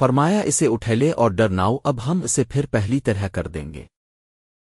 فرمایا اسے اٹھیلے اور ڈر ناؤ، اب ہم اسے پھر پہلی طرح کر دیں گے۔